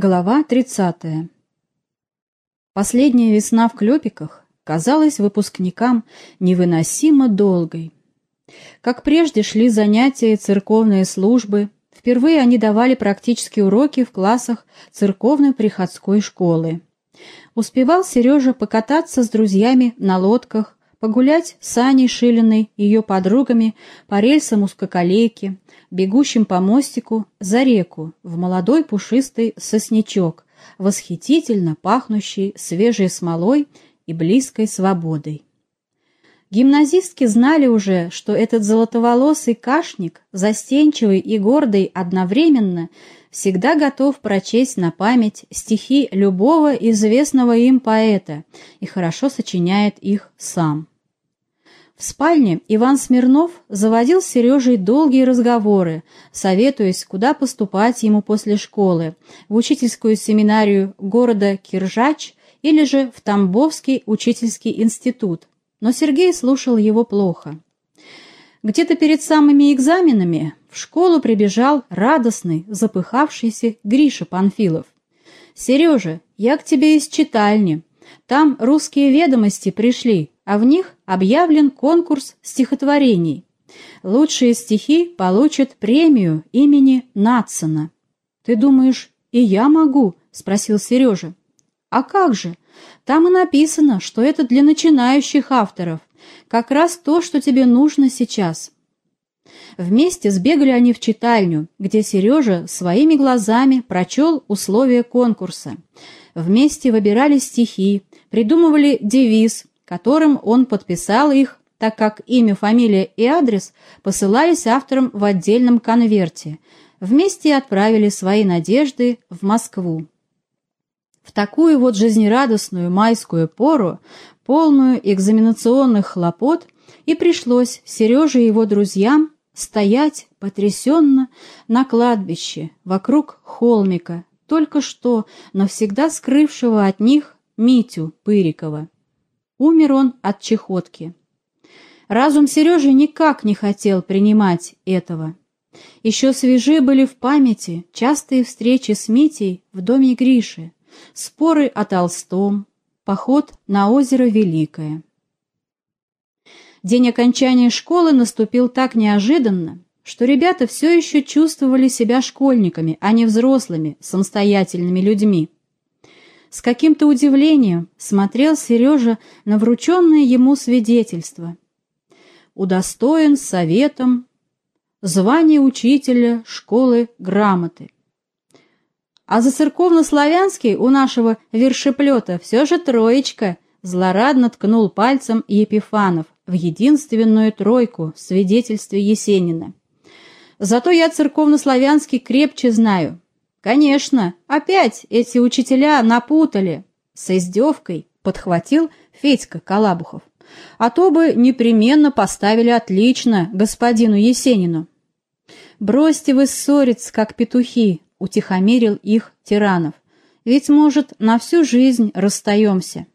Глава 30. Последняя весна в Клепиках казалась выпускникам невыносимо долгой. Как прежде шли занятия и церковные службы, впервые они давали практические уроки в классах церковной приходской школы. Успевал Сережа покататься с друзьями на лодках, погулять с Аней Шилиной ее подругами по рельсам узкоколейки, бегущим по мостику за реку в молодой пушистый соснячок, восхитительно пахнущий свежей смолой и близкой свободой. Гимназистки знали уже, что этот золотоволосый кашник, застенчивый и гордый одновременно, всегда готов прочесть на память стихи любого известного им поэта и хорошо сочиняет их сам. В спальне Иван Смирнов заводил с Сережей долгие разговоры, советуясь, куда поступать ему после школы, в учительскую семинарию города Киржач или же в Тамбовский учительский институт. Но Сергей слушал его плохо. Где-то перед самыми экзаменами в школу прибежал радостный, запыхавшийся Гриша Панфилов. «Сережа, я к тебе из читальни. Там русские ведомости пришли, а в них объявлен конкурс стихотворений. Лучшие стихи получат премию имени Натсона. «Ты думаешь, и я могу?» — спросил Сережа. «А как же? Там и написано, что это для начинающих авторов. Как раз то, что тебе нужно сейчас». Вместе сбегали они в читальню, где Сережа своими глазами прочел условия конкурса. Вместе выбирали стихи, придумывали девиз, которым он подписал их, так как имя, фамилия и адрес посылались авторам в отдельном конверте. Вместе отправили свои надежды в Москву. В такую вот жизнерадостную майскую пору, полную экзаменационных хлопот, и пришлось Сереже и его друзьям стоять потрясенно на кладбище вокруг холмика, только что навсегда скрывшего от них Митю Пырикова. Умер он от чехотки. Разум Сережи никак не хотел принимать этого. Еще свежи были в памяти частые встречи с Митей в доме Гриши, споры о Толстом, поход на озеро Великое. День окончания школы наступил так неожиданно, что ребята все еще чувствовали себя школьниками, а не взрослыми, самостоятельными людьми. С каким-то удивлением смотрел Сережа на врученное ему свидетельство. Удостоен советом звание учителя школы грамоты. А за церковно-славянский у нашего вершеплета все же троечка, злорадно ткнул пальцем Епифанов в единственную тройку в свидетельстве Есенина. Зато я церковно-славянский крепче знаю, «Конечно, опять эти учителя напутали!» С издевкой подхватил Федька Колабухов. «А то бы непременно поставили отлично господину Есенину». «Бросьте вы ссориться, как петухи», — утихомирил их Тиранов. «Ведь, может, на всю жизнь расстаемся».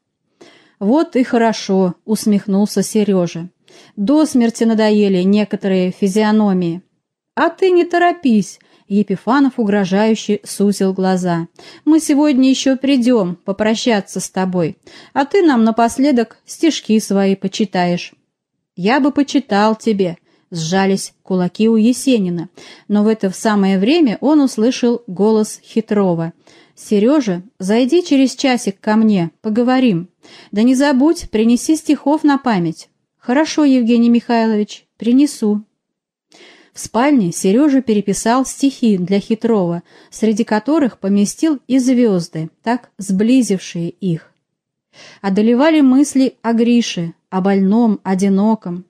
«Вот и хорошо», — усмехнулся Сережа. «До смерти надоели некоторые физиономии». «А ты не торопись», Епифанов угрожающе сузил глаза. «Мы сегодня еще придем попрощаться с тобой, а ты нам напоследок стишки свои почитаешь». «Я бы почитал тебе», — сжались кулаки у Есенина, но в это самое время он услышал голос Хитрова. «Сережа, зайди через часик ко мне, поговорим. Да не забудь, принеси стихов на память». «Хорошо, Евгений Михайлович, принесу». В спальне Сережа переписал стихи для Хитрова, среди которых поместил и звезды, так сблизившие их. Одолевали мысли о Грише, о больном, одиноком.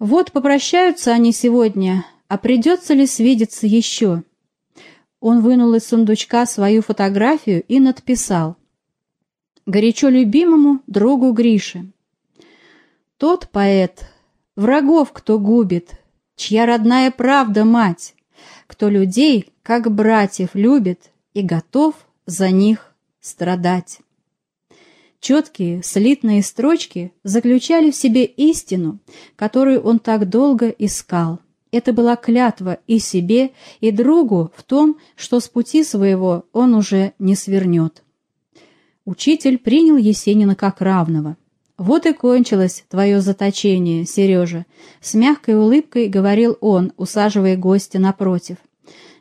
Вот попрощаются они сегодня, а придется ли свидеться еще? Он вынул из сундучка свою фотографию и надписал «Горячо любимому другу Грише». Тот поэт, врагов кто губит, чья родная правда мать, кто людей, как братьев, любит и готов за них страдать. Четкие, слитные строчки заключали в себе истину, которую он так долго искал, Это была клятва и себе, и другу в том, что с пути своего он уже не свернет. Учитель принял Есенина как равного. «Вот и кончилось твое заточение, Сережа», — с мягкой улыбкой говорил он, усаживая гостя напротив.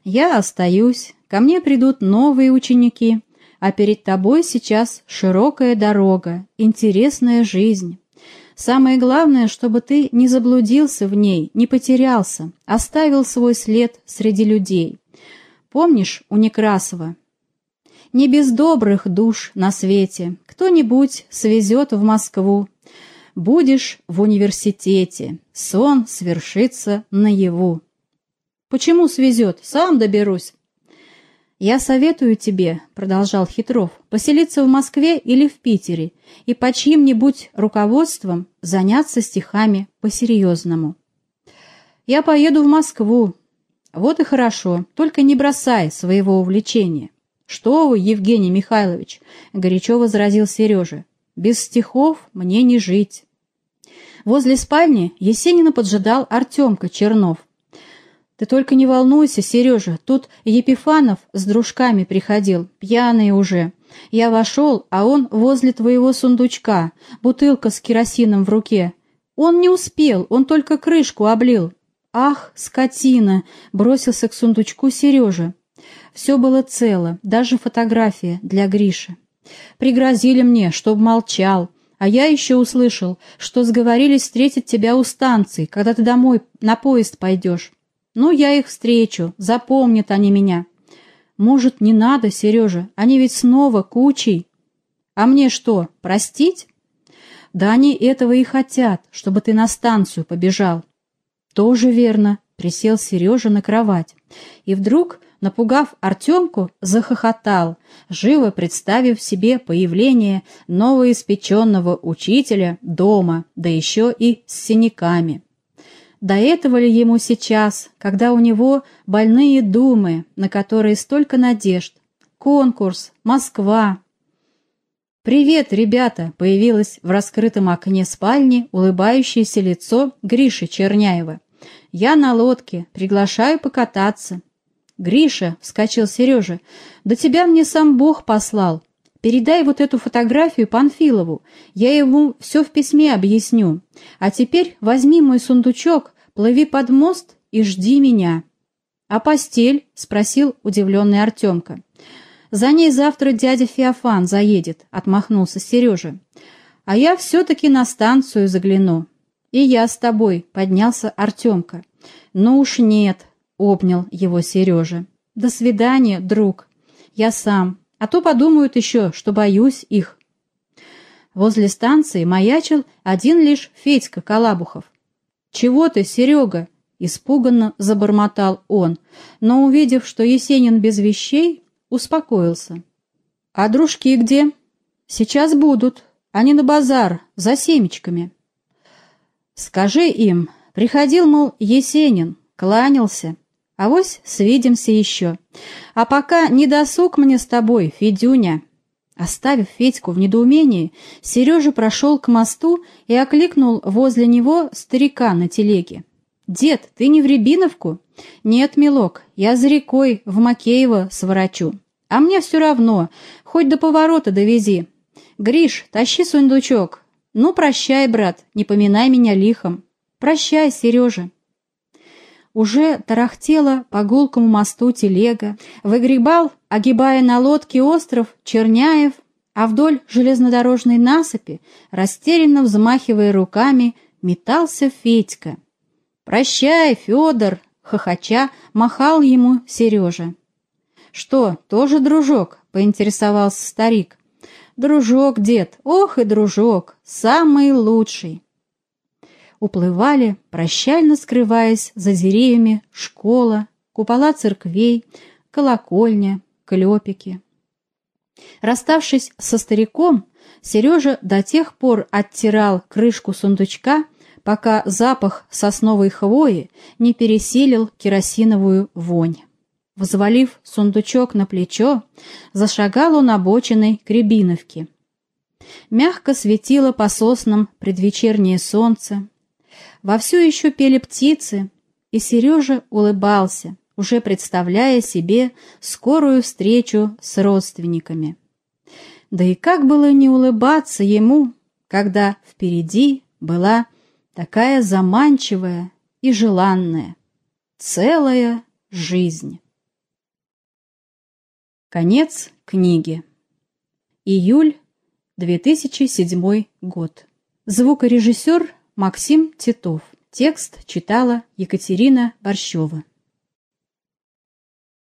«Я остаюсь, ко мне придут новые ученики, а перед тобой сейчас широкая дорога, интересная жизнь». Самое главное, чтобы ты не заблудился в ней, не потерялся, оставил свой след среди людей. Помнишь у Некрасова? Не без добрых душ на свете кто-нибудь свезет в Москву. Будешь в университете, сон свершится наяву. Почему свезет? Сам доберусь. «Я советую тебе», — продолжал Хитров, «поселиться в Москве или в Питере и по чьим-нибудь руководством заняться стихами по-серьезному». «Я поеду в Москву». «Вот и хорошо, только не бросай своего увлечения». «Что вы, Евгений Михайлович?» — горячо возразил Сережа. «Без стихов мне не жить». Возле спальни Есенина поджидал Артемка Чернов — ты только не волнуйся, Сережа, тут Епифанов с дружками приходил, пьяный уже. Я вошел, а он возле твоего сундучка, бутылка с керосином в руке. Он не успел, он только крышку облил. Ах, скотина! Бросился к сундучку Сережа. Все было цело, даже фотография для Гриши. Пригрозили мне, чтоб молчал, а я еще услышал, что сговорились встретить тебя у станции, когда ты домой на поезд пойдешь. Ну, я их встречу, запомнят они меня. Может, не надо, Сережа, они ведь снова кучей. А мне что, простить? Да они этого и хотят, чтобы ты на станцию побежал. Тоже верно, присел Сережа на кровать. И вдруг, напугав Артемку, захохотал, живо представив себе появление новоиспеченного учителя дома, да еще и с синяками. До этого ли ему сейчас, когда у него больные думы, на которые столько надежд? Конкурс, Москва. «Привет, ребята!» — появилось в раскрытом окне спальни улыбающееся лицо Гриши Черняева. «Я на лодке, приглашаю покататься». «Гриша!» — вскочил Сережа. «Да тебя мне сам Бог послал. Передай вот эту фотографию Панфилову, я ему все в письме объясню. А теперь возьми мой сундучок, плыви под мост и жди меня». «А постель?» — спросил удивленный Артемка. «За ней завтра дядя Феофан заедет», — отмахнулся Сережа. «А я все-таки на станцию загляну». «И я с тобой», — поднялся Артемка. «Ну уж нет», — обнял его Сережа. «До свидания, друг. Я сам. А то подумают еще, что боюсь их». Возле станции маячил один лишь Федька Калабухов. «Чего ты, Серега?» — испуганно забормотал он, но, увидев, что Есенин без вещей, успокоился. «А дружки где?» «Сейчас будут. Они на базар, за семечками». «Скажи им, приходил, мол, Есенин, кланялся. Авось свидимся еще. А пока не досуг мне с тобой, Федюня». Оставив Федьку в недоумении, Сережа прошел к мосту и окликнул возле него старика на телеге. «Дед, ты не в Рябиновку?» «Нет, милок, я за рекой в Макеево сворачу. А мне все равно, хоть до поворота довези. Гриш, тащи сундучок. Ну, прощай, брат, не поминай меня лихом. Прощай, Сережа». Уже тарахтела по гулкому мосту телега, выгребал, огибая на лодке остров Черняев, а вдоль железнодорожной насыпи, растерянно взмахивая руками, метался Федька. «Прощай, Федор!» — хохоча махал ему Сережа. «Что, тоже дружок?» — поинтересовался старик. «Дружок, дед, ох и дружок, самый лучший!» Уплывали, прощально скрываясь за деревьями, школа, купола церквей, колокольня, клепики. Расставшись со стариком, Сережа до тех пор оттирал крышку сундучка, пока запах сосновой хвои не пересилил керосиновую вонь. Взвалив сундучок на плечо, зашагал он обочиной к Рябиновке. Мягко светило по соснам предвечернее солнце, Вовсю еще пели птицы, И Сережа улыбался, уже представляя себе скорую встречу с родственниками. Да и как было не улыбаться ему, когда впереди была такая заманчивая и желанная целая жизнь. Конец книги. Июль 2007 год. Звукорежиссер Максим Титов. Текст читала Екатерина Борщева.